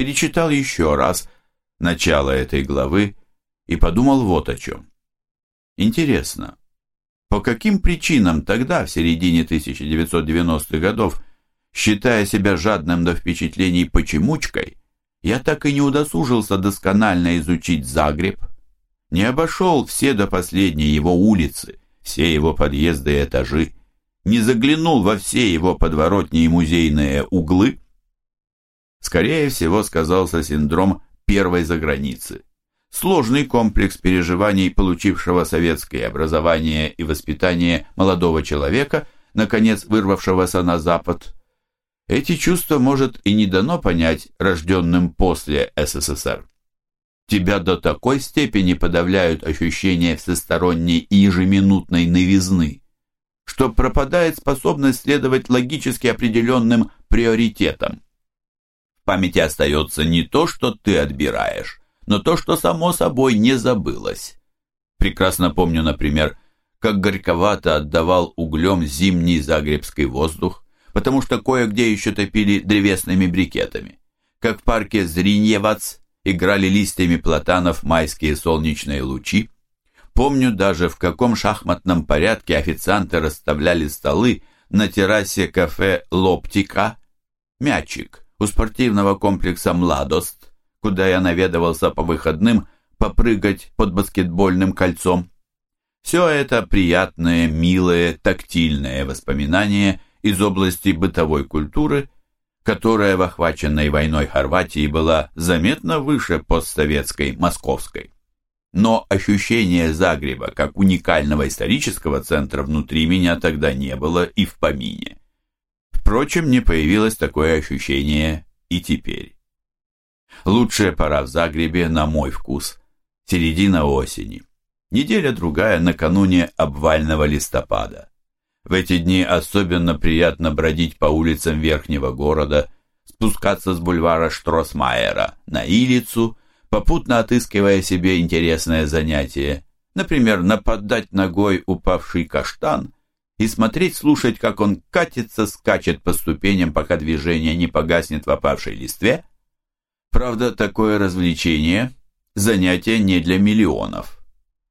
перечитал еще раз начало этой главы и подумал вот о чем. Интересно, по каким причинам тогда, в середине 1990-х годов, считая себя жадным до впечатлений почемучкой, я так и не удосужился досконально изучить Загреб, не обошел все до последней его улицы, все его подъезды и этажи, не заглянул во все его подворотни и музейные углы? Скорее всего, сказался синдром первой заграницы сложный комплекс переживаний получившего советское образование и воспитание молодого человека, наконец вырвавшегося на Запад. Эти чувства может и не дано понять рожденным после СССР. Тебя до такой степени подавляют ощущения всесторонней и ежеминутной новизны, что пропадает способность следовать логически определенным приоритетам. Памяти остается не то, что ты отбираешь, но то, что само собой не забылось. Прекрасно помню, например, как горьковато отдавал углем зимний загребский воздух, потому что кое-где еще топили древесными брикетами, как в парке Зриньевац играли листьями платанов майские солнечные лучи. Помню даже, в каком шахматном порядке официанты расставляли столы на террасе кафе «Лоптика», «Мячик» у спортивного комплекса «Младост», куда я наведывался по выходным попрыгать под баскетбольным кольцом. Все это приятные, милые, тактильные воспоминания из области бытовой культуры, которая в охваченной войной Хорватии была заметно выше постсоветской московской. Но ощущение Загреба как уникального исторического центра внутри меня тогда не было и в помине. Впрочем, не появилось такое ощущение и теперь. Лучшая пора в Загребе, на мой вкус, середина осени. Неделя-другая накануне обвального листопада. В эти дни особенно приятно бродить по улицам верхнего города, спускаться с бульвара Штросмайера на Илицу, попутно отыскивая себе интересное занятие, например, нападать ногой упавший каштан и смотреть, слушать, как он катится, скачет по ступеням, пока движение не погаснет в опавшей листве, Правда, такое развлечение – занятие не для миллионов,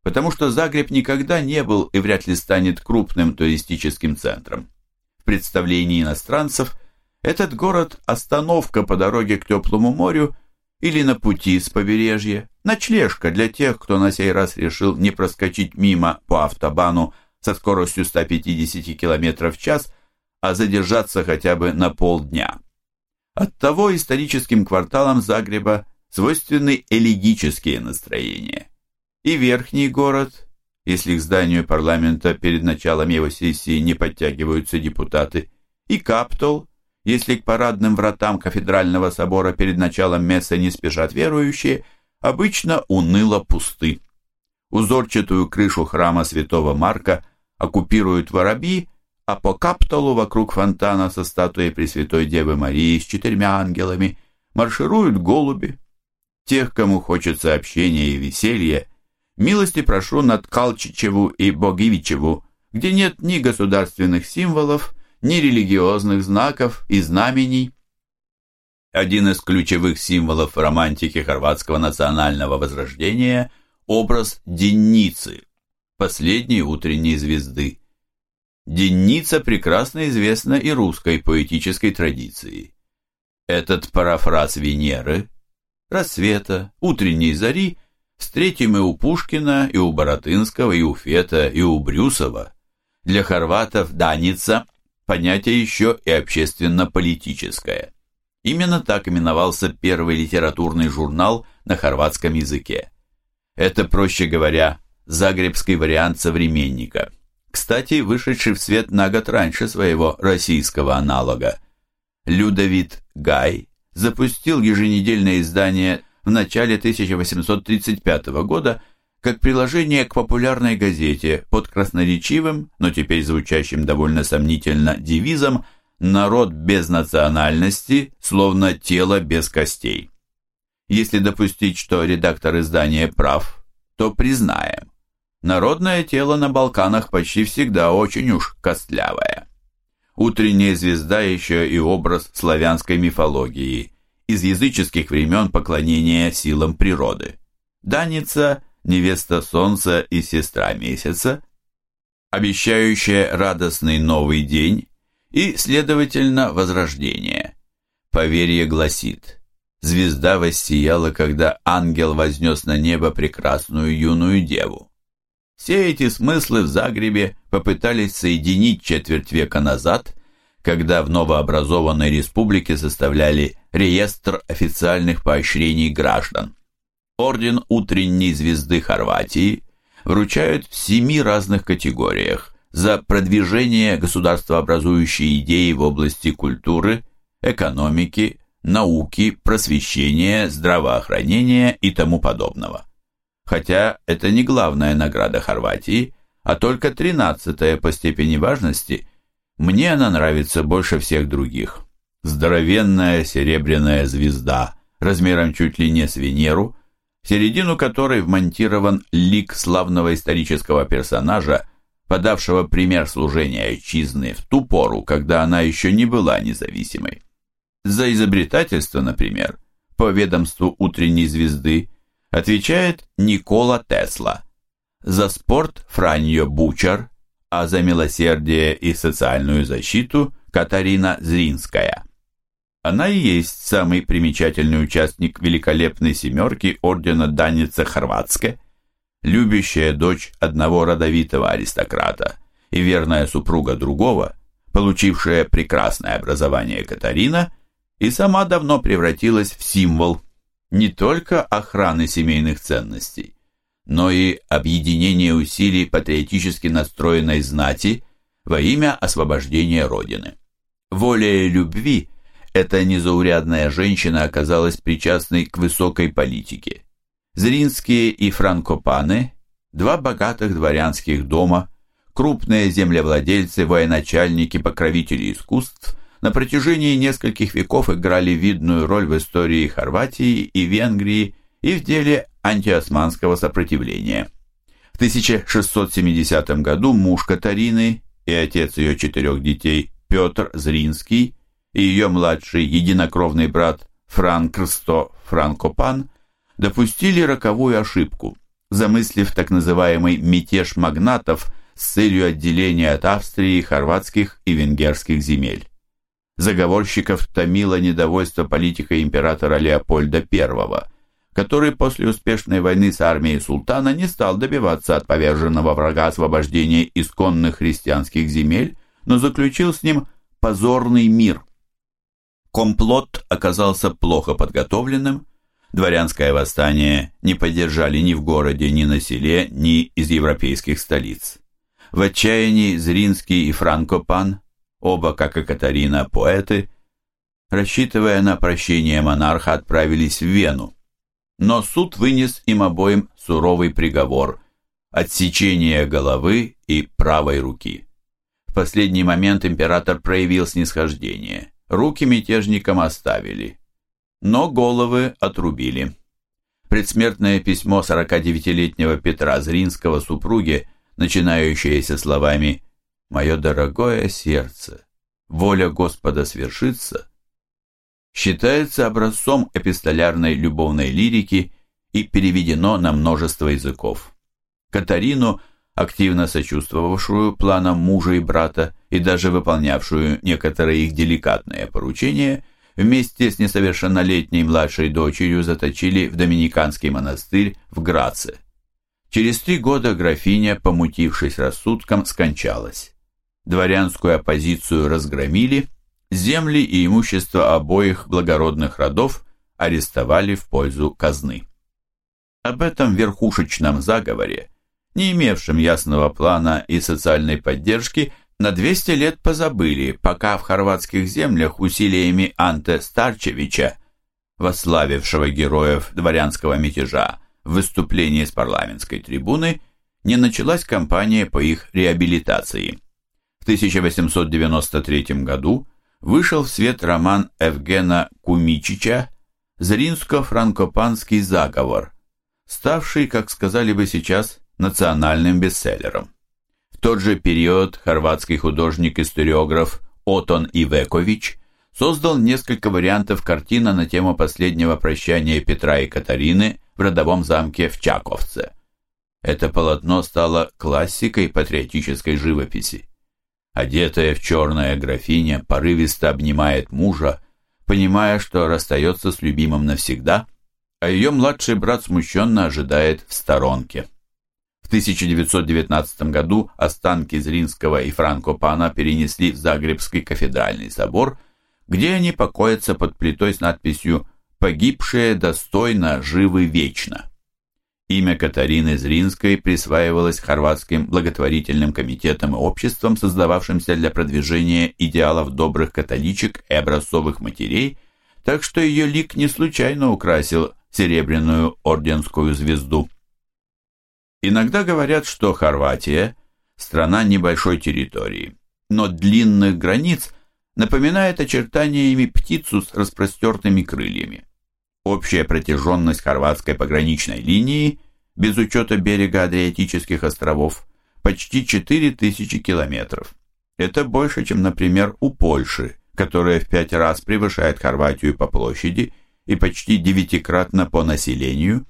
потому что Загреб никогда не был и вряд ли станет крупным туристическим центром. В представлении иностранцев этот город – остановка по дороге к теплому морю или на пути с побережья, ночлежка для тех, кто на сей раз решил не проскочить мимо по автобану со скоростью 150 км в час, а задержаться хотя бы на полдня. Оттого историческим кварталам Загреба свойственны элегические настроения. И верхний город, если к зданию парламента перед началом его сессии не подтягиваются депутаты, и Каптол, если к парадным вратам кафедрального собора перед началом мессы не спешат верующие, обычно уныло пусты. Узорчатую крышу храма святого Марка оккупируют воробьи, а по каптолу вокруг фонтана со статуей Пресвятой Девы Марии с четырьмя ангелами маршируют голуби. Тех, кому хочется общения и веселья, милости прошу над Калчичеву и Богивичеву, где нет ни государственных символов, ни религиозных знаков и знамений. Один из ключевых символов романтики хорватского национального возрождения – образ Денницы, последней утренней звезды. Денница прекрасно известна и русской поэтической традиции. Этот парафраз Венеры, рассвета, утренней зари встретим и у Пушкина, и у Боротынского, и у Фета, и у Брюсова. Для хорватов Даница – понятие еще и общественно-политическое. Именно так именовался первый литературный журнал на хорватском языке. Это, проще говоря, загребский вариант современника – кстати, вышедший в свет на год раньше своего российского аналога. Людовит Гай запустил еженедельное издание в начале 1835 года как приложение к популярной газете под красноречивым, но теперь звучащим довольно сомнительно девизом «Народ без национальности, словно тело без костей». Если допустить, что редактор издания прав, то признаем. Народное тело на Балканах почти всегда очень уж костлявое. Утренняя звезда еще и образ славянской мифологии, из языческих времен поклонения силам природы. Даница – невеста солнца и сестра месяца, обещающая радостный новый день и, следовательно, возрождение. Поверье гласит, звезда воссияла, когда ангел вознес на небо прекрасную юную деву. Все эти смыслы в Загребе попытались соединить четверть века назад, когда в новообразованной республике составляли реестр официальных поощрений граждан. Орден утренней звезды Хорватии вручают в семи разных категориях за продвижение государствообразующей идеи в области культуры, экономики, науки, просвещения, здравоохранения и тому подобного. Хотя это не главная награда Хорватии, а только тринадцатая по степени важности, мне она нравится больше всех других. Здоровенная серебряная звезда, размером чуть ли не с Венеру, в середину которой вмонтирован лик славного исторического персонажа, подавшего пример служения отчизны в ту пору, когда она еще не была независимой. За изобретательство, например, по ведомству утренней звезды отвечает Никола Тесла, за спорт Франьо Бучар, а за милосердие и социальную защиту Катарина Зринская. Она и есть самый примечательный участник великолепной семерки ордена Даница Хорватска, любящая дочь одного родовитого аристократа и верная супруга другого, получившая прекрасное образование Катарина и сама давно превратилась в символ не только охраны семейных ценностей, но и объединения усилий патриотически настроенной знати во имя освобождения Родины. Волей любви эта незаурядная женщина оказалась причастной к высокой политике. Зринские и франкопаны, два богатых дворянских дома, крупные землевладельцы, военачальники, покровители искусств – на протяжении нескольких веков играли видную роль в истории Хорватии и Венгрии и в деле антиосманского сопротивления. В 1670 году муж Катарины и отец ее четырех детей Петр Зринский и ее младший единокровный брат Франк Крсто Франкопан допустили роковую ошибку, замыслив так называемый «мятеж магнатов» с целью отделения от Австрии хорватских и венгерских земель заговорщиков томило недовольство политикой императора Леопольда I, который после успешной войны с армией султана не стал добиваться от поверженного врага освобождения исконных христианских земель, но заключил с ним позорный мир. Комплот оказался плохо подготовленным, дворянское восстание не поддержали ни в городе, ни на селе, ни из европейских столиц. В отчаянии Зринский и Франкопан оба, как и Катарина, поэты, рассчитывая на прощение монарха, отправились в Вену. Но суд вынес им обоим суровый приговор – отсечение головы и правой руки. В последний момент император проявил снисхождение. Руки мятежникам оставили, но головы отрубили. Предсмертное письмо 49-летнего Петра Зринского супруге, начинающееся словами мое дорогое сердце, воля Господа свершится, считается образцом эпистолярной любовной лирики и переведено на множество языков. Катарину, активно сочувствовавшую планам мужа и брата и даже выполнявшую некоторые их деликатные поручения, вместе с несовершеннолетней младшей дочерью заточили в Доминиканский монастырь в Граце. Через три года графиня, помутившись рассудком, скончалась дворянскую оппозицию разгромили, земли и имущество обоих благородных родов арестовали в пользу казны. Об этом верхушечном заговоре, не имевшем ясного плана и социальной поддержки, на 200 лет позабыли, пока в хорватских землях усилиями Анте Старчевича, восславившего героев дворянского мятежа в выступлении с парламентской трибуны, не началась кампания по их реабилитации. В 1893 году вышел в свет роман Евгена Кумичича «Зринско-франкопанский заговор», ставший, как сказали бы сейчас, национальным бестселлером. В тот же период хорватский художник-историограф Отон Ивекович создал несколько вариантов картины на тему последнего прощания Петра и Катарины в родовом замке в Чаковце. Это полотно стало классикой патриотической живописи. Одетая в черное графиня порывисто обнимает мужа, понимая, что расстается с любимым навсегда, а ее младший брат смущенно ожидает в сторонке. В 1919 году останки Зринского и Франко Пана перенесли в Загребский кафедральный собор, где они покоятся под плитой с надписью «Погибшие достойно, живы вечно». Имя Катарины Зринской присваивалось хорватским благотворительным комитетам и обществам, создававшимся для продвижения идеалов добрых католичек и образцовых матерей, так что ее лик не случайно украсил серебряную орденскую звезду. Иногда говорят, что Хорватия – страна небольшой территории, но длинных границ напоминает очертаниями птицу с распростертыми крыльями. Общая протяженность хорватской пограничной линии, без учета берега Адриатических островов, почти 4000 километров. Это больше, чем, например, у Польши, которая в пять раз превышает Хорватию по площади и почти девятикратно по населению.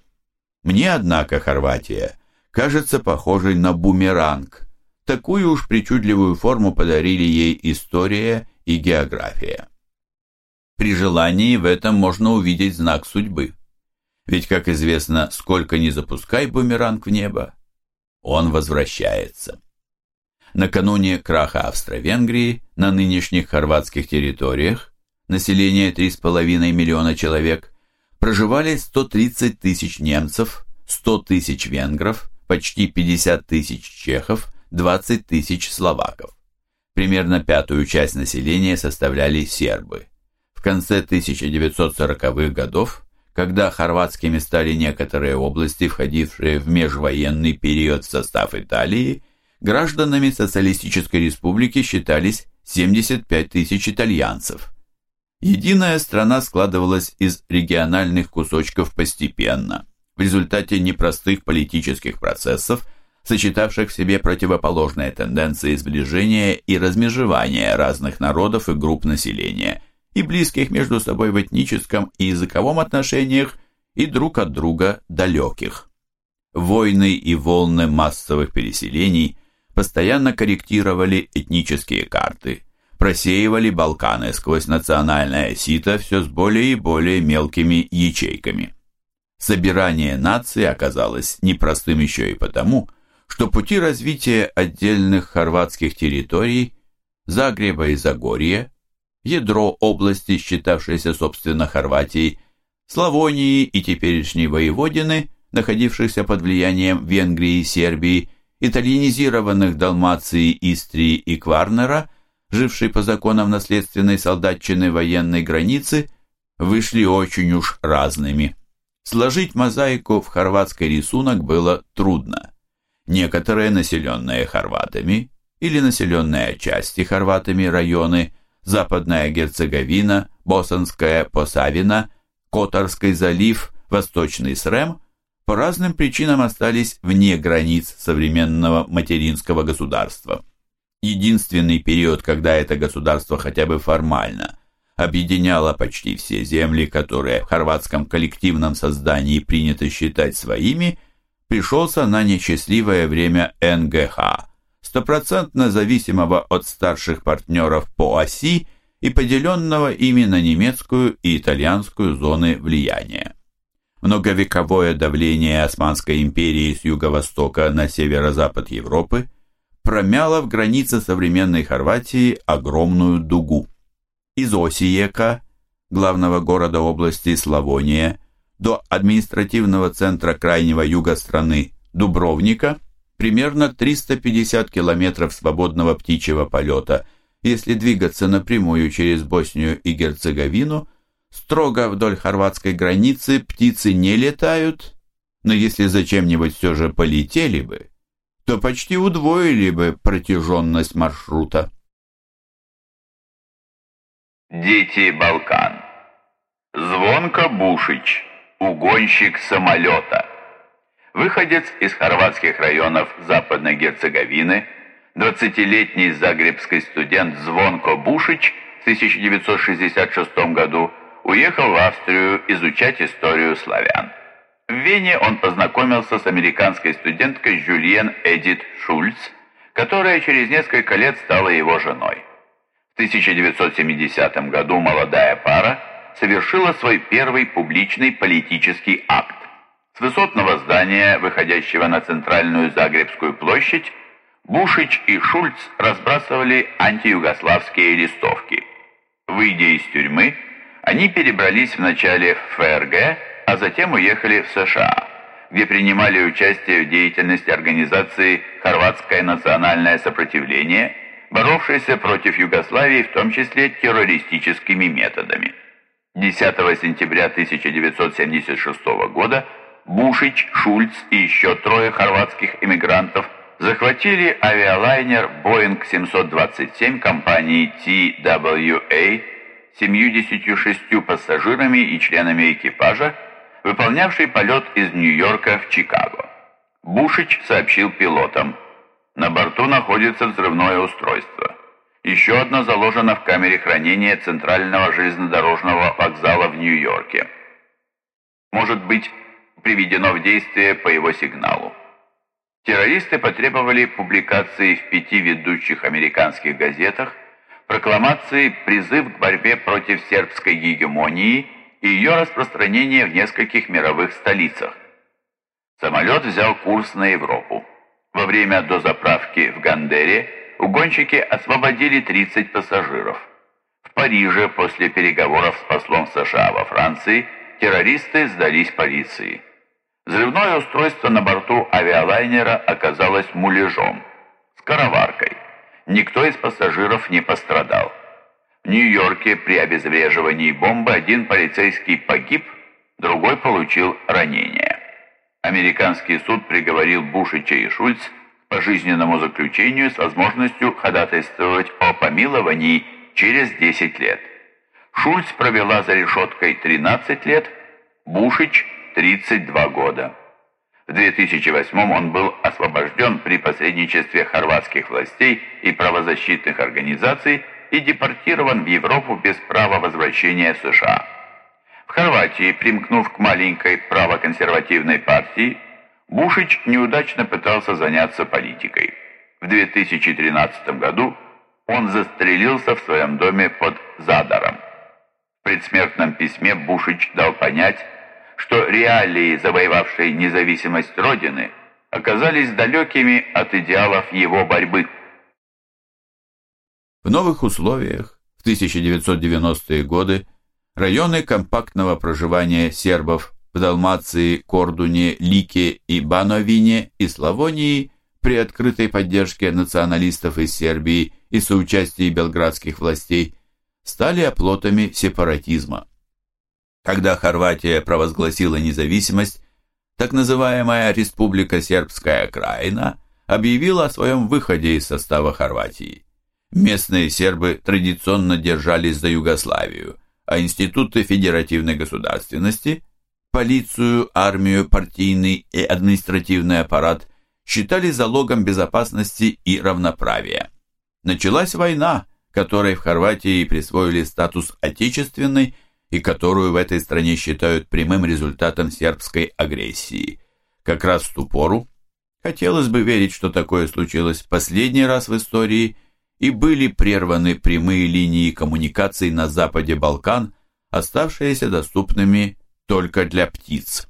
Мне, однако, Хорватия кажется похожей на бумеранг. Такую уж причудливую форму подарили ей история и география. При желании в этом можно увидеть знак судьбы. Ведь, как известно, сколько ни запускай бумеранг в небо, он возвращается. Накануне краха Австро-Венгрии на нынешних хорватских территориях население 3,5 миллиона человек, проживали 130 тысяч немцев, 100 тысяч венгров, почти 50 тысяч чехов, 20 тысяч словаков. Примерно пятую часть населения составляли сербы. В конце 1940-х годов, когда хорватскими стали некоторые области, входившие в межвоенный период в состав Италии, гражданами Социалистической Республики считались 75 тысяч итальянцев. Единая страна складывалась из региональных кусочков постепенно, в результате непростых политических процессов, сочетавших в себе противоположные тенденции сближения и размежевания разных народов и групп населения – и близких между собой в этническом и языковом отношениях, и друг от друга далеких. Войны и волны массовых переселений постоянно корректировали этнические карты, просеивали Балканы сквозь национальное сито все с более и более мелкими ячейками. Собирание нации оказалось непростым еще и потому, что пути развития отдельных хорватских территорий Загреба и Загорья ядро области, считавшейся собственно Хорватией, Славонии и теперешней Воеводины, находившихся под влиянием Венгрии и Сербии, итальянизированных Далмации, Истрии и Кварнера, жившей по законам наследственной солдатчины военной границы, вышли очень уж разными. Сложить мозаику в хорватский рисунок было трудно. Некоторые населенные хорватами или населенные части хорватами районы Западная Герцеговина, Босонская Посавина, Которский залив, Восточный Срем по разным причинам остались вне границ современного материнского государства. Единственный период, когда это государство хотя бы формально объединяло почти все земли, которые в хорватском коллективном создании принято считать своими, пришелся на несчастливое время НГХ стопроцентно зависимого от старших партнеров по оси и поделенного ими на немецкую и итальянскую зоны влияния. Многовековое давление Османской империи с юго-востока на северо-запад Европы промяло в границе современной Хорватии огромную дугу. Из Осиека, главного города области Славония, до административного центра крайнего юга страны Дубровника – примерно 350 километров свободного птичьего полета. Если двигаться напрямую через Боснию и Герцеговину, строго вдоль хорватской границы птицы не летают, но если зачем-нибудь все же полетели бы, то почти удвоили бы протяженность маршрута. Дети Балкан Звонко Бушич, угонщик самолета Выходец из хорватских районов Западной Герцеговины, 20-летний загребский студент Звонко Бушич с 1966 году уехал в Австрию изучать историю славян. В Вене он познакомился с американской студенткой Жюльен Эдит Шульц, которая через несколько лет стала его женой. В 1970 году молодая пара совершила свой первый публичный политический акт. С высотного здания, выходящего на центральную Загребскую площадь, Бушич и Шульц разбрасывали антиюгославские листовки. Выйдя из тюрьмы, они перебрались вначале в ФРГ, а затем уехали в США, где принимали участие в деятельности организации «Хорватское национальное сопротивление», боровшейся против Югославии, в том числе террористическими методами. 10 сентября 1976 года Бушич, Шульц и еще трое хорватских эмигрантов захватили авиалайнер Boeing 727 компании TWA 76 пассажирами и членами экипажа, выполнявший полет из Нью-Йорка в Чикаго. Бушич сообщил пилотам, на борту находится взрывное устройство. Еще одно заложено в камере хранения Центрального железнодорожного вокзала в Нью-Йорке. Может быть приведено в действие по его сигналу. Террористы потребовали публикации в пяти ведущих американских газетах прокламации «Призыв к борьбе против сербской гегемонии» и ее распространение в нескольких мировых столицах. Самолет взял курс на Европу. Во время дозаправки в Гандере угонщики освободили 30 пассажиров. В Париже после переговоров с послом США во Франции террористы сдались полиции. Взрывное устройство на борту авиалайнера оказалось муляжом, скороваркой. Никто из пассажиров не пострадал. В Нью-Йорке при обезвреживании бомбы один полицейский погиб, другой получил ранение. Американский суд приговорил Бушича и Шульц к пожизненному заключению с возможностью ходатайствовать о помиловании через 10 лет. Шульц провела за решеткой 13 лет, Бушич – 32 года. В 2008 он был освобожден при посредничестве хорватских властей и правозащитных организаций и депортирован в Европу без права возвращения США. В Хорватии, примкнув к маленькой правоконсервативной партии, Бушич неудачно пытался заняться политикой. В 2013 году он застрелился в своем доме под Задаром. В предсмертном письме Бушич дал понять, что реалии, завоевавшей независимость Родины, оказались далекими от идеалов его борьбы. В новых условиях в 1990-е годы районы компактного проживания сербов в Далмации, Кордуне, Лике и Бановине и Славонии при открытой поддержке националистов из Сербии и соучастии белградских властей стали оплотами сепаратизма. Когда Хорватия провозгласила независимость, так называемая Республика Сербская Краина объявила о своем выходе из состава Хорватии. Местные сербы традиционно держались за Югославию, а институты федеративной государственности, полицию, армию, партийный и административный аппарат считали залогом безопасности и равноправия. Началась война, которой в Хорватии присвоили статус отечественной и которую в этой стране считают прямым результатом сербской агрессии. Как раз в ту пору, хотелось бы верить, что такое случилось последний раз в истории, и были прерваны прямые линии коммуникаций на западе Балкан, оставшиеся доступными только для птиц.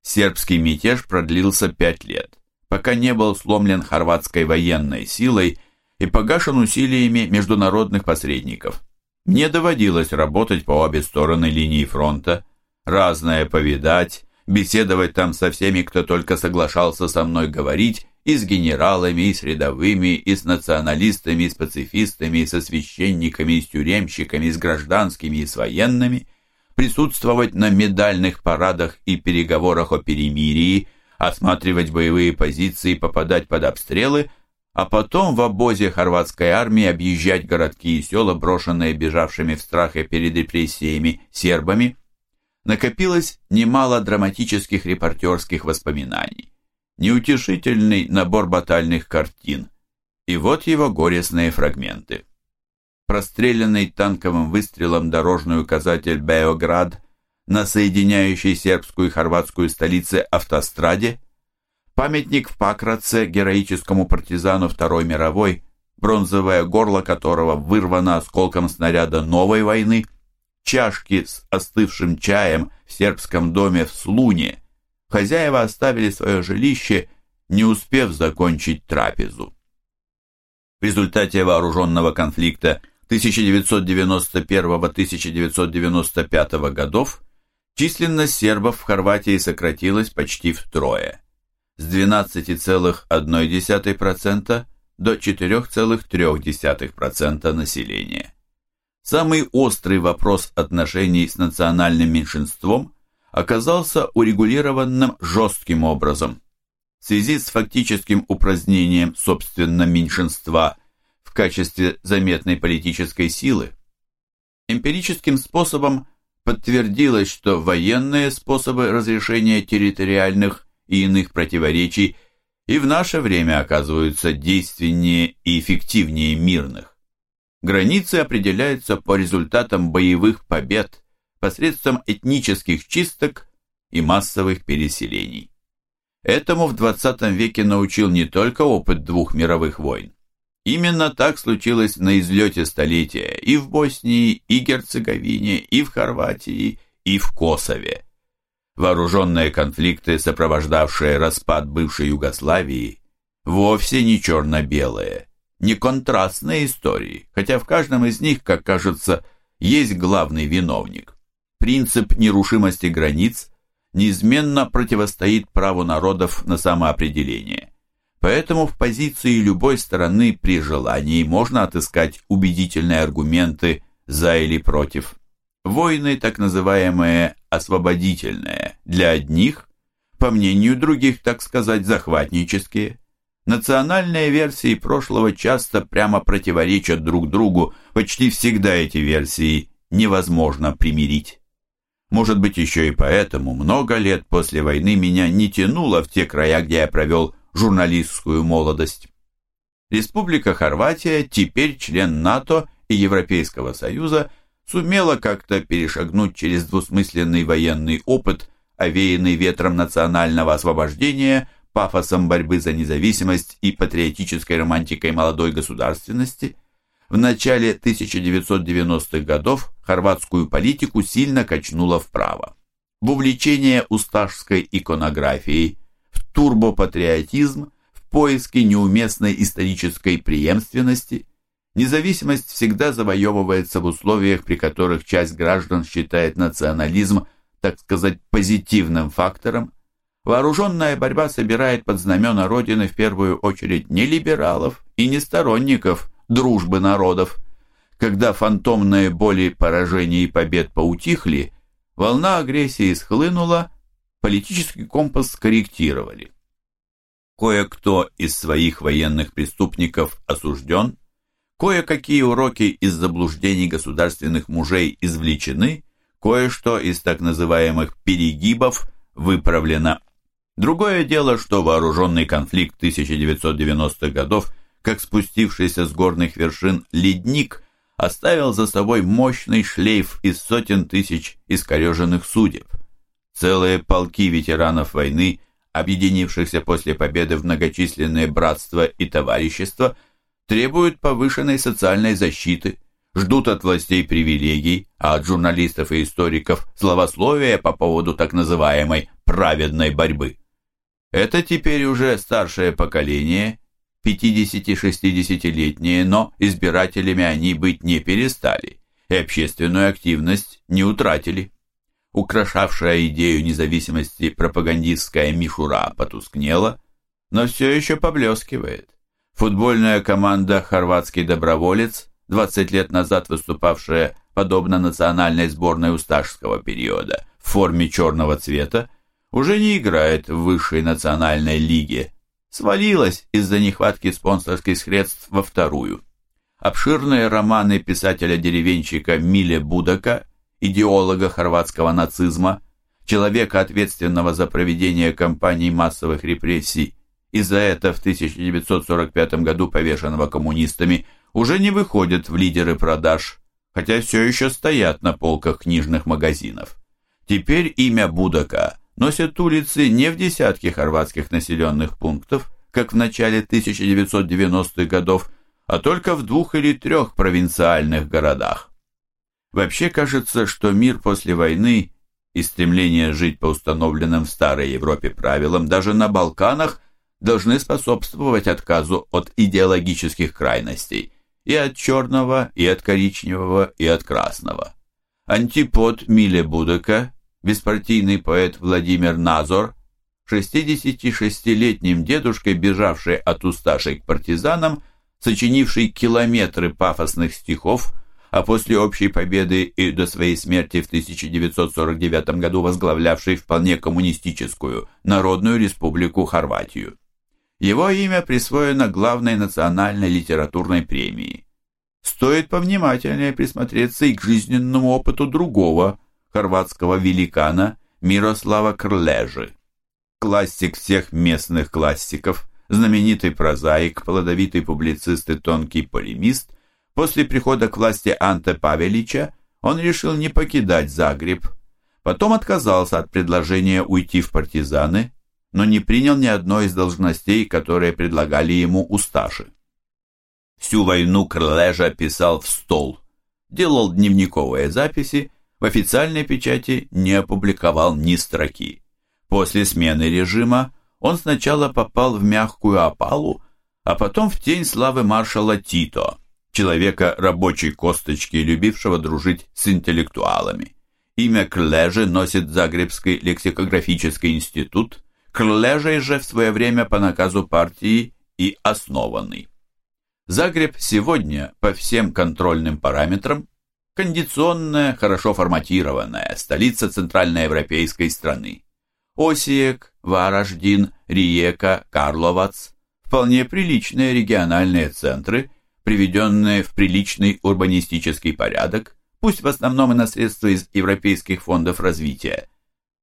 Сербский мятеж продлился пять лет, пока не был сломлен хорватской военной силой и погашен усилиями международных посредников. Мне доводилось работать по обе стороны линии фронта, разное повидать, беседовать там со всеми, кто только соглашался со мной говорить, и с генералами, и с рядовыми, и с националистами, и с пацифистами, и со священниками, и с тюремщиками, и с гражданскими, и с военными, присутствовать на медальных парадах и переговорах о перемирии, осматривать боевые позиции, попадать под обстрелы – а потом в обозе хорватской армии объезжать городки и села, брошенные бежавшими в страхе перед репрессиями сербами. Накопилось немало драматических репортерских воспоминаний, неутешительный набор батальных картин, и вот его горестные фрагменты. простреленный танковым выстрелом дорожный указатель Београд на соединяющей сербскую и хорватскую столицы автостраде, памятник в Пакраце героическому партизану Второй мировой, бронзовое горло которого вырвано осколком снаряда новой войны, чашки с остывшим чаем в сербском доме в Слуне. Хозяева оставили свое жилище, не успев закончить трапезу. В результате вооруженного конфликта 1991-1995 годов численность сербов в Хорватии сократилась почти втрое с 12,1% до 4,3% населения. Самый острый вопрос отношений с национальным меньшинством оказался урегулированным жестким образом. В связи с фактическим упразднением собственно меньшинства в качестве заметной политической силы, эмпирическим способом подтвердилось, что военные способы разрешения территориальных и иных противоречий и в наше время оказываются действеннее и эффективнее мирных. Границы определяются по результатам боевых побед посредством этнических чисток и массовых переселений. Этому в 20 веке научил не только опыт двух мировых войн. Именно так случилось на излете столетия и в Боснии, и Герцеговине, и в Хорватии, и в Косове. Вооруженные конфликты, сопровождавшие распад бывшей Югославии, вовсе не черно-белые, не контрастные истории, хотя в каждом из них, как кажется, есть главный виновник. Принцип нерушимости границ неизменно противостоит праву народов на самоопределение. Поэтому в позиции любой стороны при желании можно отыскать убедительные аргументы за или против. Войны, так называемые освободительные, для одних, по мнению других, так сказать, захватнические. Национальные версии прошлого часто прямо противоречат друг другу, почти всегда эти версии невозможно примирить. Может быть, еще и поэтому много лет после войны меня не тянуло в те края, где я провел журналистскую молодость. Республика Хорватия, теперь член НАТО и Европейского Союза, сумела как-то перешагнуть через двусмысленный военный опыт, овеянный ветром национального освобождения, пафосом борьбы за независимость и патриотической романтикой молодой государственности. В начале 1990-х годов хорватскую политику сильно качнуло вправо. В увлечение усташской иконографией – турбопатриотизм в поиске неуместной исторической преемственности, независимость всегда завоевывается в условиях, при которых часть граждан считает национализм, так сказать, позитивным фактором, вооруженная борьба собирает под знамена Родины в первую очередь не либералов и не сторонников дружбы народов. Когда фантомные боли поражений и побед поутихли, волна агрессии схлынула, политический компас скорректировали. Кое-кто из своих военных преступников осужден, кое-какие уроки из заблуждений государственных мужей извлечены, кое-что из так называемых перегибов выправлено. Другое дело, что вооруженный конфликт 1990-х годов, как спустившийся с горных вершин ледник, оставил за собой мощный шлейф из сотен тысяч искореженных судеб. Целые полки ветеранов войны, объединившихся после победы в многочисленные братства и товарищества, требуют повышенной социальной защиты, ждут от властей привилегий, а от журналистов и историков словословия по поводу так называемой «праведной борьбы». Это теперь уже старшее поколение, 50-60-летние, но избирателями они быть не перестали и общественную активность не утратили украшавшая идею независимости пропагандистская мишура потускнела, но все еще поблескивает. Футбольная команда «Хорватский доброволец», 20 лет назад выступавшая, подобно национальной сборной усташского периода, в форме черного цвета, уже не играет в высшей национальной лиге. Свалилась из-за нехватки спонсорских средств во вторую. Обширные романы писателя-деревенщика Миле Будака – идеолога хорватского нацизма, человека, ответственного за проведение кампаний массовых репрессий и за это в 1945 году повешенного коммунистами, уже не выходят в лидеры продаж, хотя все еще стоят на полках книжных магазинов. Теперь имя Будака носят улицы не в десятке хорватских населенных пунктов, как в начале 1990-х годов, а только в двух или трех провинциальных городах. Вообще кажется, что мир после войны и стремление жить по установленным в Старой Европе правилам даже на Балканах должны способствовать отказу от идеологических крайностей и от черного, и от коричневого, и от красного. Антипод Миле Будека, беспартийный поэт Владимир Назор, 66-летним дедушкой, бежавший от усташей к партизанам, сочинивший километры пафосных стихов, а после общей победы и до своей смерти в 1949 году возглавлявший вполне коммунистическую Народную Республику Хорватию. Его имя присвоено главной национальной литературной премии. Стоит повнимательнее присмотреться и к жизненному опыту другого хорватского великана Мирослава Крлежи. Классик всех местных классиков, знаменитый прозаик, плодовитый публицист и тонкий полемист, после прихода к власти Анте Павелича он решил не покидать Загреб, потом отказался от предложения уйти в партизаны но не принял ни одной из должностей, которые предлагали ему усташи. Всю войну Крылежа писал в стол, делал дневниковые записи, в официальной печати не опубликовал ни строки. После смены режима он сначала попал в мягкую опалу, а потом в тень славы маршала Тито, человека рабочей косточки, любившего дружить с интеллектуалами. Имя Клежи носит Загребский лексикографический институт, Клежей же в свое время по наказу партии и основанный. Загреб сегодня по всем контрольным параметрам кондиционная, хорошо форматированная столица центральноевропейской страны. Осиек, Вараждин, Риека, Карловац – вполне приличные региональные центры, приведенные в приличный урбанистический порядок, пусть в основном и на средства из европейских фондов развития.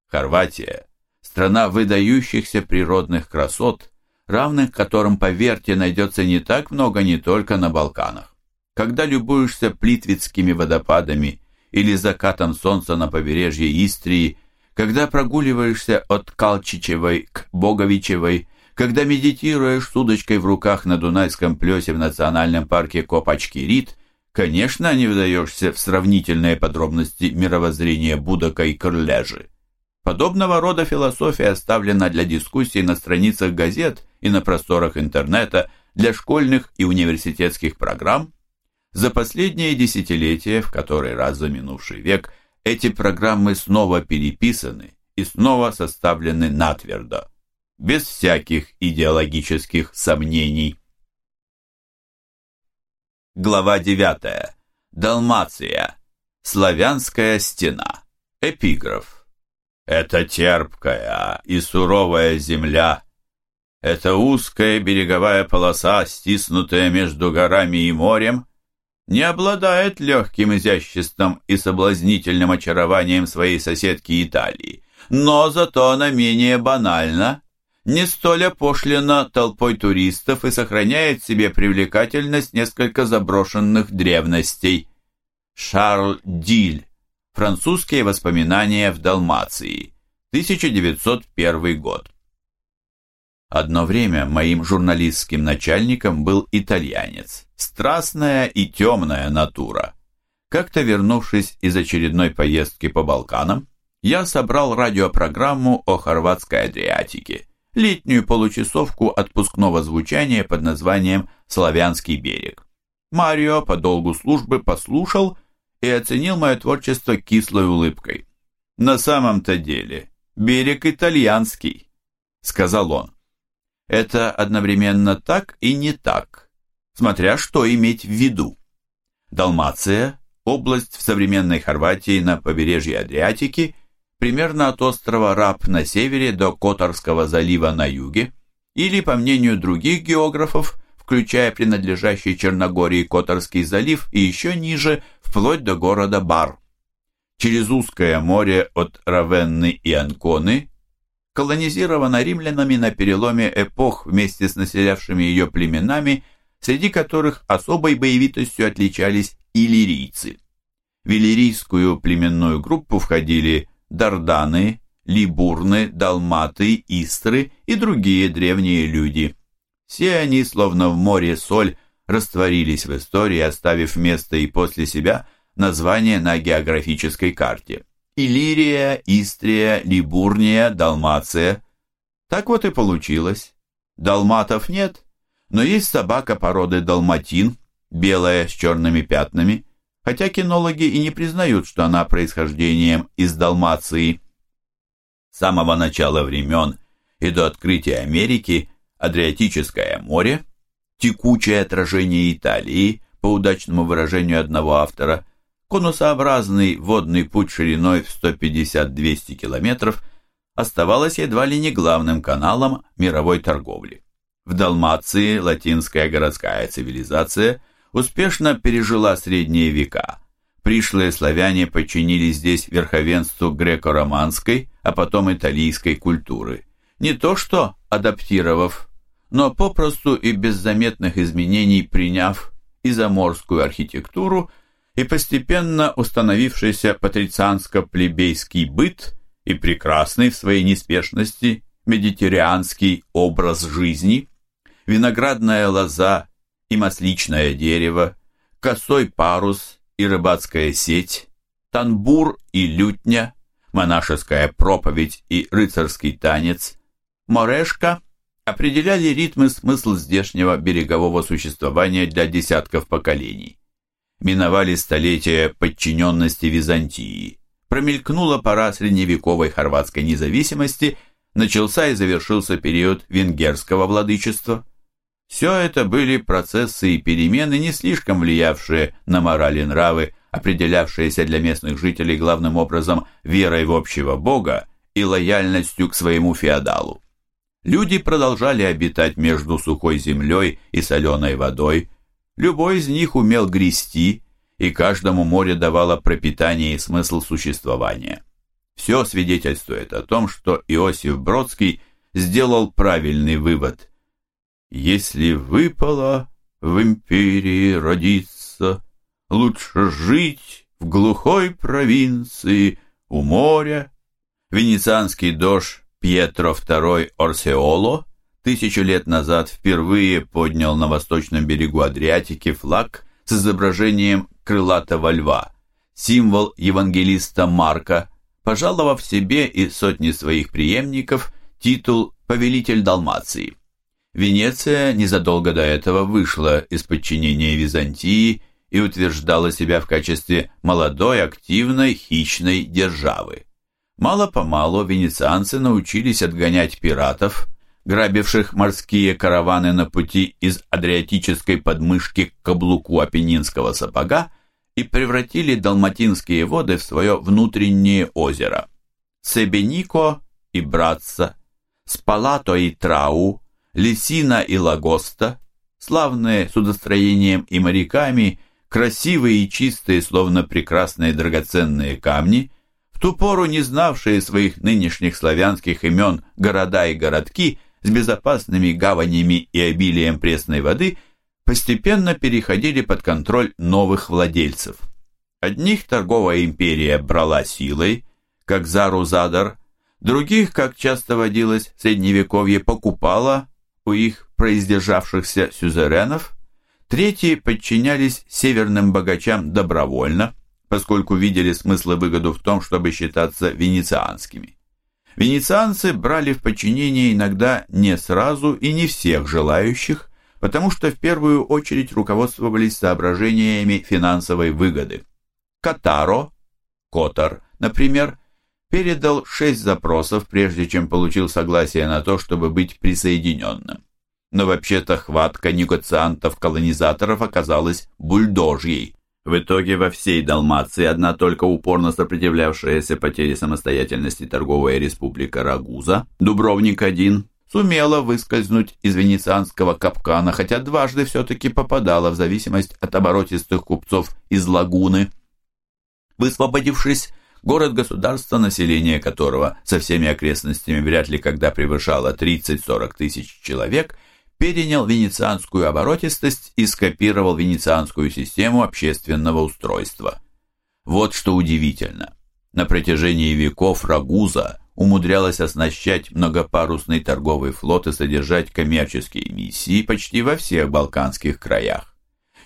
Хорватия страна выдающихся природных красот, равных которым, поверьте, найдется не так много не только на Балканах. Когда любуешься плитвицкими водопадами или закатом солнца на побережье Истрии, когда прогуливаешься от Калчичевой к Боговичевой, когда медитируешь с удочкой в руках на Дунайском плесе в национальном парке Копачки-Рит, конечно, не вдаешься в сравнительные подробности мировоззрения Будака и Крляжи. Подобного рода философия оставлена для дискуссий на страницах газет и на просторах интернета для школьных и университетских программ. За последние десятилетия, в который раз за минувший век, эти программы снова переписаны и снова составлены натвердо, без всяких идеологических сомнений. Глава 9. Далмация. Славянская стена. Эпиграф. Это терпкая и суровая земля. Это узкая береговая полоса, стиснутая между горами и морем, не обладает легким изяществом и соблазнительным очарованием своей соседки Италии, но зато она менее банальна, не столь опошлена толпой туристов и сохраняет в себе привлекательность несколько заброшенных древностей. Шарль Диль Французские воспоминания в Далмации. 1901 год. Одно время моим журналистским начальником был итальянец. Страстная и темная натура. Как-то вернувшись из очередной поездки по Балканам, я собрал радиопрограмму о хорватской Адриатике, летнюю получасовку отпускного звучания под названием «Славянский берег». Марио по долгу службы послушал и оценил мое творчество кислой улыбкой. «На самом-то деле, берег итальянский», — сказал он. Это одновременно так и не так, смотря что иметь в виду. Далмация – область в современной Хорватии на побережье Адриатики, примерно от острова Раб на севере до Которского залива на юге, или, по мнению других географов, включая принадлежащий Черногории Которский залив и еще ниже, вплоть до города Бар. Через узкое море от Равенны и Анконы, колонизировано римлянами на переломе эпох вместе с населявшими ее племенами, среди которых особой боевитостью отличались иллирийцы. В иллирийскую племенную группу входили дарданы, либурны, далматы, истры и другие древние люди. Все они, словно в море соль, растворились в истории, оставив место и после себя название на географической карте. Иллирия, Истрия, Либурния, Далмация. Так вот и получилось. Далматов нет, но есть собака породы далматин, белая с черными пятнами, хотя кинологи и не признают, что она происхождением из Далмации. С самого начала времен и до открытия Америки Адриатическое море, текучее отражение Италии, по удачному выражению одного автора, конусообразный водный путь шириной в 150-200 километров оставалось едва ли не главным каналом мировой торговли. В Далмации латинская городская цивилизация успешно пережила средние века. Пришлые славяне подчинились здесь верховенству греко-романской, а потом италийской культуры. Не то что адаптировав, но попросту и без заметных изменений приняв и заморскую архитектуру, и постепенно установившийся патрицианско-плебейский быт и прекрасный в своей неспешности медитерианский образ жизни, виноградная лоза и масличное дерево, косой парус и рыбацкая сеть, танбур и лютня, монашеская проповедь и рыцарский танец, морешка определяли ритм и смысл здешнего берегового существования для десятков поколений миновали столетия подчиненности Византии, промелькнула пора средневековой хорватской независимости, начался и завершился период венгерского владычества. Все это были процессы и перемены, не слишком влиявшие на мораль и нравы, определявшиеся для местных жителей главным образом верой в общего Бога и лояльностью к своему феодалу. Люди продолжали обитать между сухой землей и соленой водой, Любой из них умел грести, и каждому море давало пропитание и смысл существования. Все свидетельствует о том, что Иосиф Бродский сделал правильный вывод. Если выпало в империи родиться, лучше жить в глухой провинции у моря. Венецианский дождь Пьетро II Орсеоло тысячу лет назад впервые поднял на восточном берегу Адриатики флаг с изображением крылатого льва, символ евангелиста Марка, пожаловав себе и сотни своих преемников титул «Повелитель Далмации». Венеция незадолго до этого вышла из подчинения Византии и утверждала себя в качестве молодой, активной, хищной державы. Мало-помалу венецианцы научились отгонять пиратов, грабивших морские караваны на пути из Адриатической подмышки к каблуку Апеннинского сапога и превратили далматинские воды в свое внутреннее озеро. Себенико и Братца, Спалато и Трау, Лисина и Лагоста, славные судостроением и моряками, красивые и чистые, словно прекрасные драгоценные камни, ту пору не знавшие своих нынешних славянских имен города и городки – с безопасными гаванями и обилием пресной воды постепенно переходили под контроль новых владельцев. Одних торговая империя брала силой, как Зару-Задар, других, как часто водилось в Средневековье, покупала у их произдержавшихся сюзеренов, третьи подчинялись северным богачам добровольно, поскольку видели смысл и выгоду в том, чтобы считаться венецианскими. Венецианцы брали в подчинение иногда не сразу и не всех желающих, потому что в первую очередь руководствовались соображениями финансовой выгоды. Катаро, Котор, например, передал шесть запросов, прежде чем получил согласие на то, чтобы быть присоединенным. Но вообще-то хватка негациантов-колонизаторов оказалась бульдожьей. В итоге во всей Далмации одна только упорно сопротивлявшаяся потере самостоятельности торговая республика Рагуза, Дубровник-1, сумела выскользнуть из венецианского капкана, хотя дважды все-таки попадала в зависимость от оборотистых купцов из лагуны. Высвободившись, город-государство, население которого со всеми окрестностями вряд ли когда превышало 30-40 тысяч человек, перенял венецианскую оборотистость и скопировал венецианскую систему общественного устройства. Вот что удивительно. На протяжении веков Рагуза умудрялась оснащать многопарусный торговый флот и содержать коммерческие миссии почти во всех балканских краях.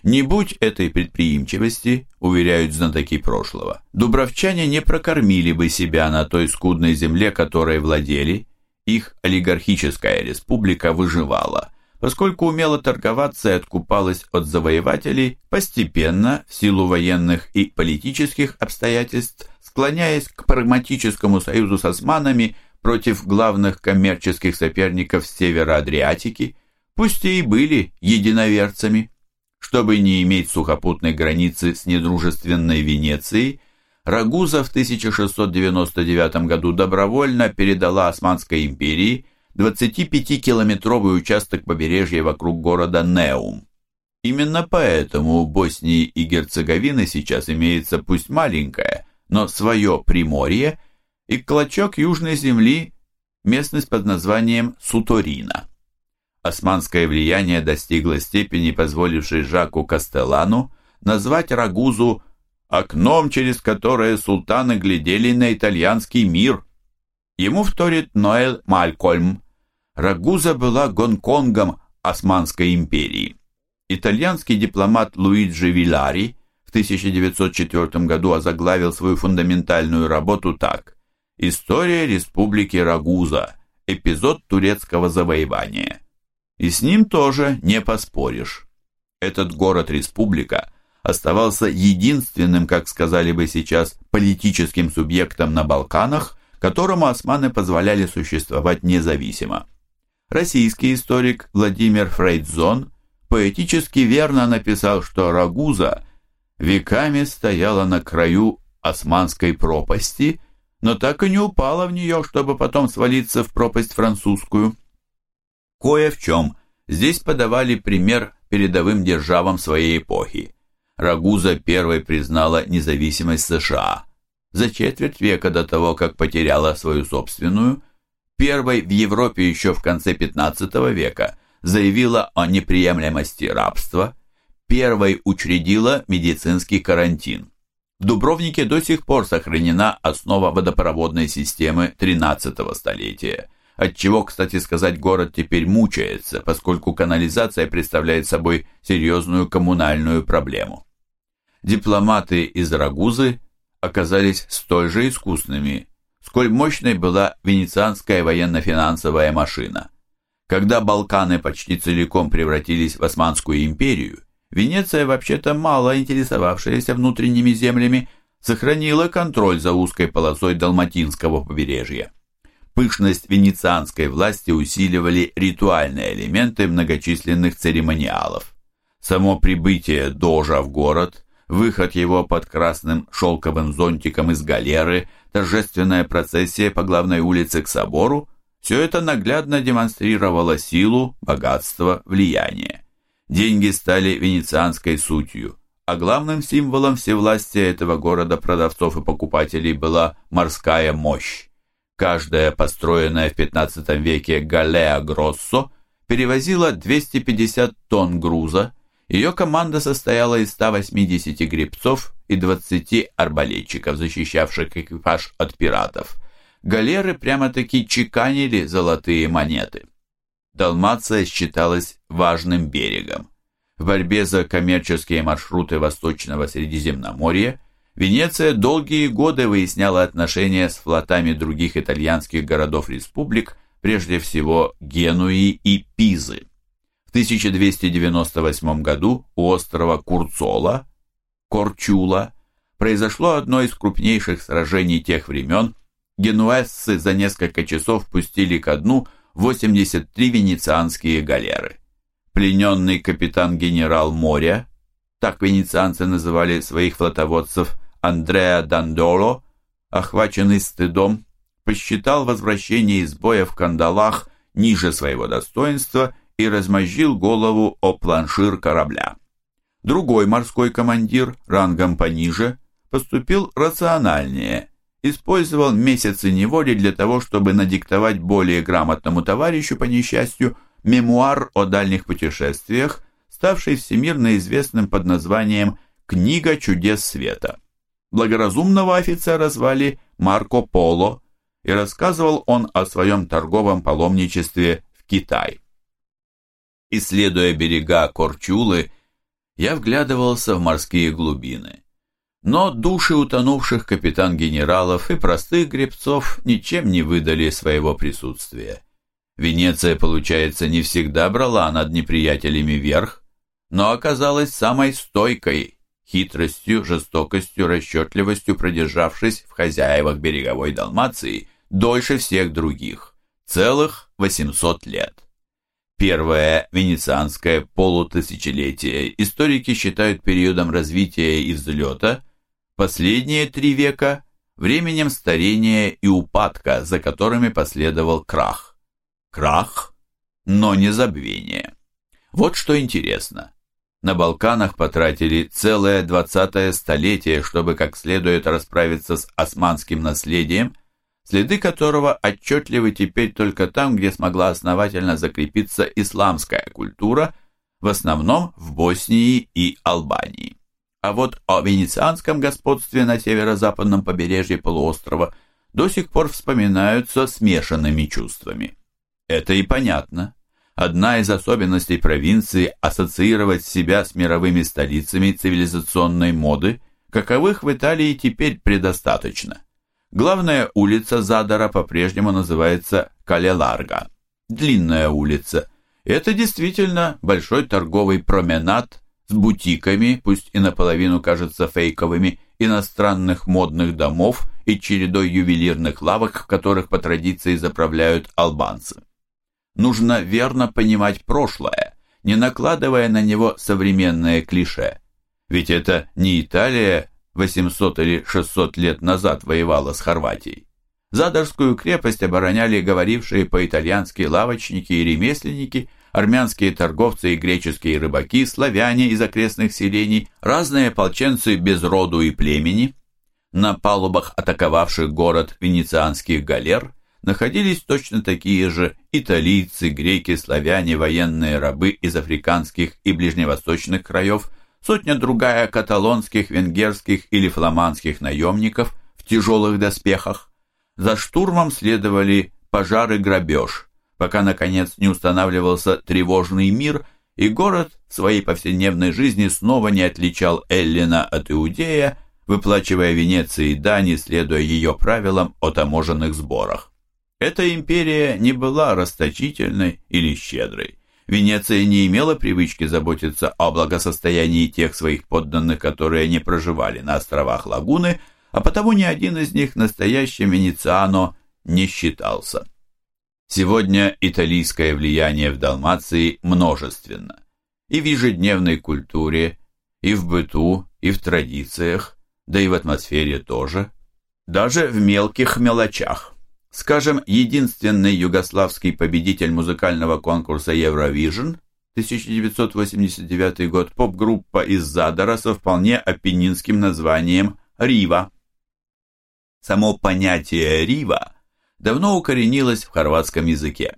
Не будь этой предприимчивости, уверяют знатоки прошлого, дубровчане не прокормили бы себя на той скудной земле, которой владели, их олигархическая республика выживала, поскольку умела торговаться и откупалась от завоевателей постепенно, в силу военных и политических обстоятельств, склоняясь к прагматическому союзу с османами против главных коммерческих соперников севера Адриатики, пусть и были единоверцами. Чтобы не иметь сухопутной границы с недружественной Венецией, Рагуза в 1699 году добровольно передала Османской империи 25-километровый участок побережья вокруг города Неум. Именно поэтому у Боснии и Герцеговины сейчас имеется пусть маленькая, но свое Приморье и клочок южной земли, местность под названием Суторина. Османское влияние достигло степени, позволившей Жаку Кастелану назвать Рагузу «окном, через которое султаны глядели на итальянский мир». Ему вторит Ноэль Малькольм. Рагуза была Гонконгом Османской империи. Итальянский дипломат Луиджи Вилари в 1904 году озаглавил свою фундаментальную работу так «История Республики Рагуза. Эпизод турецкого завоевания». И с ним тоже не поспоришь. Этот город-республика оставался единственным, как сказали бы сейчас, политическим субъектом на Балканах, которому османы позволяли существовать независимо. Российский историк Владимир Фрейдзон поэтически верно написал, что Рагуза веками стояла на краю османской пропасти, но так и не упала в нее, чтобы потом свалиться в пропасть французскую. Кое в чем здесь подавали пример передовым державам своей эпохи. Рагуза первой признала независимость США. За четверть века до того, как потеряла свою собственную, первой в Европе еще в конце 15 века заявила о неприемлемости рабства – первой учредила медицинский карантин. В Дубровнике до сих пор сохранена основа водопроводной системы 13 столетия, отчего, кстати сказать, город теперь мучается, поскольку канализация представляет собой серьезную коммунальную проблему. Дипломаты из Рагузы оказались столь же искусными, сколь мощной была венецианская военно-финансовая машина. Когда Балканы почти целиком превратились в Османскую империю, Венеция, вообще-то мало интересовавшаяся внутренними землями, сохранила контроль за узкой полосой Далматинского побережья. Пышность венецианской власти усиливали ритуальные элементы многочисленных церемониалов. Само прибытие Дожа в город, выход его под красным шелковым зонтиком из галеры, торжественная процессия по главной улице к собору – все это наглядно демонстрировало силу, богатство, влияние. Деньги стали венецианской сутью, а главным символом всевластия этого города продавцов и покупателей была морская мощь. Каждая построенная в 15 веке галеа Гроссо перевозила 250 тонн груза, ее команда состояла из 180 гребцов и 20 арбалетчиков, защищавших экипаж от пиратов. Галеры прямо-таки чеканили золотые монеты. Далмация считалась важным берегом. В борьбе за коммерческие маршруты Восточного Средиземноморья Венеция долгие годы выясняла отношения с флотами других итальянских городов-республик, прежде всего Генуи и Пизы. В 1298 году у острова Курцола, Корчула, произошло одно из крупнейших сражений тех времен. Генуэзцы за несколько часов пустили ко дну 83 венецианские галеры. Плененный капитан-генерал моря, так венецианцы называли своих флотоводцев Андреа Дандоло, охваченный стыдом, посчитал возвращение из боя в кандалах ниже своего достоинства и размозжил голову о планшир корабля. Другой морской командир, рангом пониже, поступил рациональнее – использовал месяцы неволи для того, чтобы надиктовать более грамотному товарищу по несчастью мемуар о дальних путешествиях, ставший всемирно известным под названием «Книга чудес света». Благоразумного офицера звали Марко Поло, и рассказывал он о своем торговом паломничестве в Китай. Исследуя берега Корчулы, я вглядывался в морские глубины. Но души утонувших капитан-генералов и простых гребцов ничем не выдали своего присутствия. Венеция, получается, не всегда брала над неприятелями верх, но оказалась самой стойкой, хитростью, жестокостью, расчетливостью продержавшись в хозяевах береговой Далмации дольше всех других, целых 800 лет. Первое венецианское полутысячелетие историки считают периодом развития и взлета, последние три века – временем старения и упадка, за которыми последовал крах. Крах, но не забвение. Вот что интересно. На Балканах потратили целое двадцатое столетие, чтобы как следует расправиться с османским наследием – следы которого отчетливы теперь только там, где смогла основательно закрепиться исламская культура, в основном в Боснии и Албании. А вот о венецианском господстве на северо-западном побережье полуострова до сих пор вспоминаются смешанными чувствами. Это и понятно. Одна из особенностей провинции – ассоциировать себя с мировыми столицами цивилизационной моды, каковых в Италии теперь предостаточно. Главная улица Задора по-прежнему называется Калеларга. Длинная улица. Это действительно большой торговый променад с бутиками, пусть и наполовину кажется фейковыми, иностранных модных домов и чередой ювелирных лавок, в которых по традиции заправляют албанцы. Нужно верно понимать прошлое, не накладывая на него современные клише. Ведь это не Италия 800 или 600 лет назад воевала с Хорватией. Задарскую крепость обороняли говорившие по-итальянски лавочники и ремесленники, армянские торговцы и греческие рыбаки, славяне из окрестных селений, разные ополченцы без роду и племени. На палубах атаковавших город венецианских галер находились точно такие же италийцы, греки, славяне, военные рабы из африканских и ближневосточных краев, сотня-другая каталонских, венгерских или фламандских наемников в тяжелых доспехах. За штурмом следовали пожар и грабеж, пока, наконец, не устанавливался тревожный мир, и город в своей повседневной жизни снова не отличал Эллина от Иудея, выплачивая Венеции дани, следуя ее правилам о таможенных сборах. Эта империя не была расточительной или щедрой. Венеция не имела привычки заботиться о благосостоянии тех своих подданных, которые не проживали на островах Лагуны, а потому ни один из них настоящим Венециано не считался. Сегодня итальянское влияние в Далмации множественно. И в ежедневной культуре, и в быту, и в традициях, да и в атмосфере тоже, даже в мелких мелочах. Скажем, единственный югославский победитель музыкального конкурса Eurovision 1989 год поп-группа из Задора со вполне апеннинским названием «Рива». Само понятие «Рива» давно укоренилось в хорватском языке.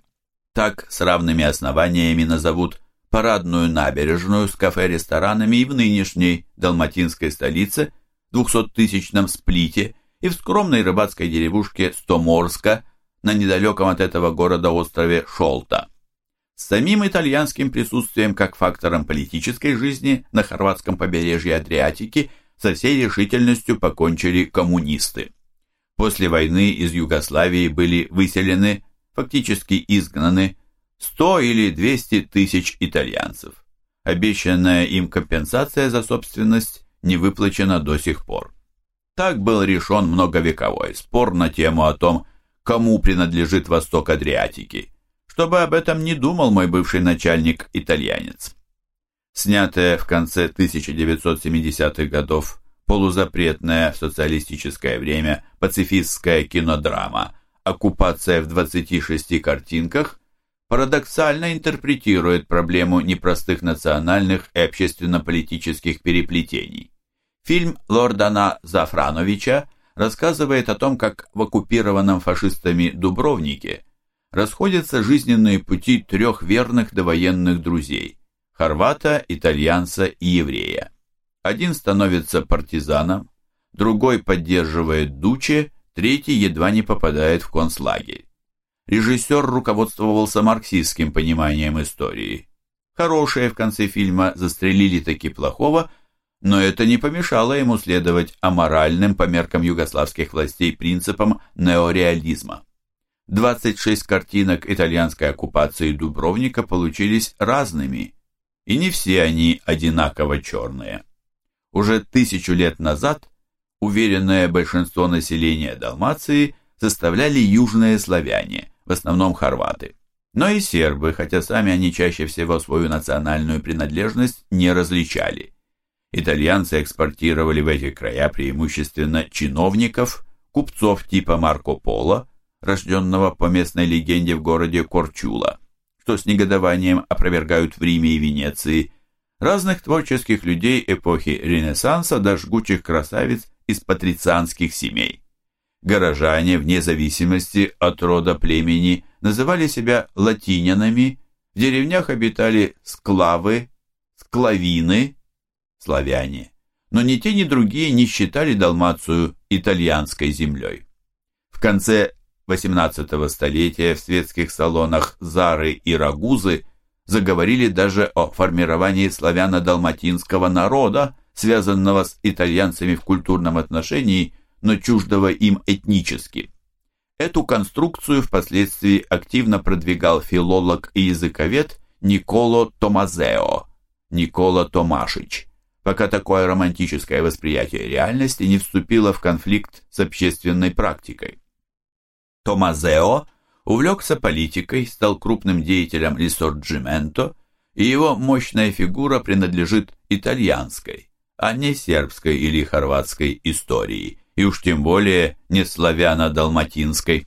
Так с равными основаниями назовут парадную набережную с кафе-ресторанами и в нынешней далматинской столице, 200-тысячном Сплите, и в скромной рыбацкой деревушке Стоморска на недалеком от этого города острове Шолта. С самим итальянским присутствием как фактором политической жизни на хорватском побережье Адриатики со всей решительностью покончили коммунисты. После войны из Югославии были выселены, фактически изгнаны, 100 или 200 тысяч итальянцев. Обещанная им компенсация за собственность не выплачена до сих пор. Так был решен многовековой спор на тему о том, кому принадлежит восток Адриатики, чтобы об этом не думал мой бывший начальник-итальянец. Снятая в конце 1970-х годов полузапретная в социалистическое время пацифистская кинодрама «Оккупация в 26 картинках» парадоксально интерпретирует проблему непростых национальных и общественно-политических переплетений. Фильм Лордана Зафрановича рассказывает о том, как в оккупированном фашистами Дубровнике расходятся жизненные пути трех верных довоенных друзей – хорвата, итальянца и еврея. Один становится партизаном, другой поддерживает Дуче, третий едва не попадает в концлагерь. Режиссер руководствовался марксистским пониманием истории. Хорошие в конце фильма застрелили таки плохого, но это не помешало ему следовать аморальным по меркам югославских властей принципам неореализма. 26 картинок итальянской оккупации Дубровника получились разными, и не все они одинаково черные. Уже тысячу лет назад уверенное большинство населения Далмации составляли южные славяне, в основном хорваты. Но и сербы, хотя сами они чаще всего свою национальную принадлежность не различали. Итальянцы экспортировали в эти края преимущественно чиновников, купцов типа Марко Поло, рожденного по местной легенде в городе Корчула, что с негодованием опровергают в Риме и Венеции, разных творческих людей эпохи Ренессанса до жгучих красавиц из патрицианских семей. Горожане, вне зависимости от рода племени, называли себя латинянами, в деревнях обитали склавы, склавины, славяне, но ни те, ни другие не считали Далмацию итальянской землей. В конце XVIII столетия в светских салонах Зары и Рагузы заговорили даже о формировании славяно-далматинского народа, связанного с итальянцами в культурном отношении, но чуждого им этнически. Эту конструкцию впоследствии активно продвигал филолог и языковед Николо Томазео, Никола Томашич, пока такое романтическое восприятие реальности не вступило в конфликт с общественной практикой. Томазео увлекся политикой, стал крупным деятелем Рисорджименто, и его мощная фигура принадлежит итальянской, а не сербской или хорватской истории, и уж тем более не славяно-далматинской.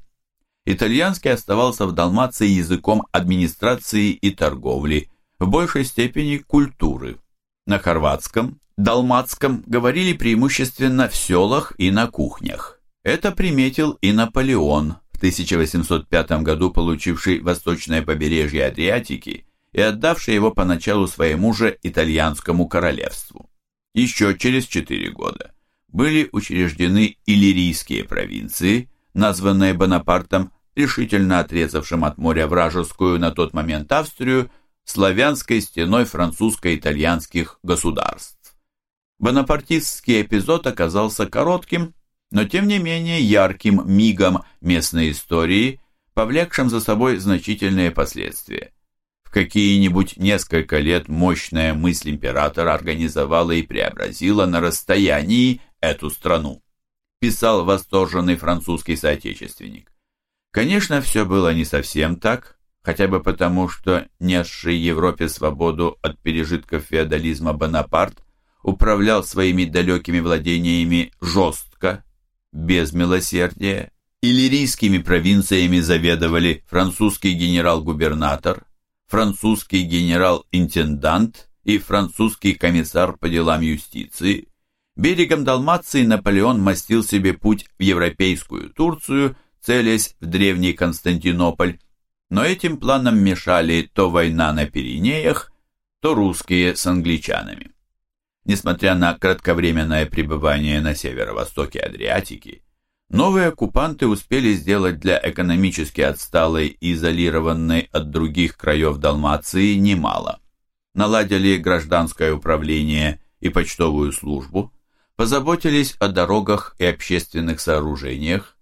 Итальянский оставался в Далмации языком администрации и торговли, в большей степени культуры. На хорватском, далматском говорили преимущественно в селах и на кухнях. Это приметил и Наполеон, 1805 году получивший восточное побережье Адриатики и отдавший его поначалу своему же итальянскому королевству. Еще через четыре года были учреждены иллирийские провинции, названные Бонапартом, решительно отрезавшим от моря вражескую на тот момент Австрию, славянской стеной французско-итальянских государств. Бонапартистский эпизод оказался коротким, но тем не менее ярким мигом местной истории, повлекшим за собой значительные последствия. В какие-нибудь несколько лет мощная мысль императора организовала и преобразила на расстоянии эту страну, писал восторженный французский соотечественник. Конечно, все было не совсем так, хотя бы потому, что несший Европе свободу от пережитков феодализма Бонапарт управлял своими далекими владениями жестко, без милосердия. Иллирийскими провинциями заведовали французский генерал-губернатор, французский генерал-интендант и французский комиссар по делам юстиции. Берегом Далмации Наполеон мастил себе путь в европейскую Турцию, целясь в древний Константинополь, но этим планам мешали то война на Пиренеях, то русские с англичанами. Несмотря на кратковременное пребывание на северо-востоке Адриатики, новые оккупанты успели сделать для экономически отсталой и изолированной от других краев Далмации немало. Наладили гражданское управление и почтовую службу, позаботились о дорогах и общественных сооружениях,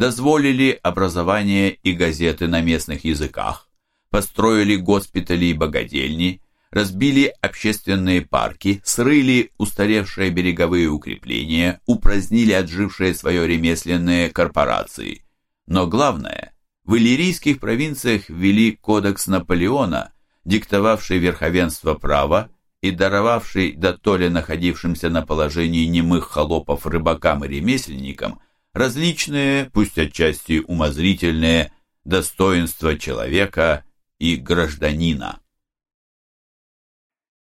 дозволили образование и газеты на местных языках, построили госпитали и богадельни, разбили общественные парки, срыли устаревшие береговые укрепления, упразднили отжившие свое ремесленные корпорации. Но главное, в иллирийских провинциях ввели кодекс Наполеона, диктовавший верховенство права и даровавший дотоле находившимся на положении немых холопов рыбакам и ремесленникам различные, пусть отчасти умозрительные, достоинства человека и гражданина.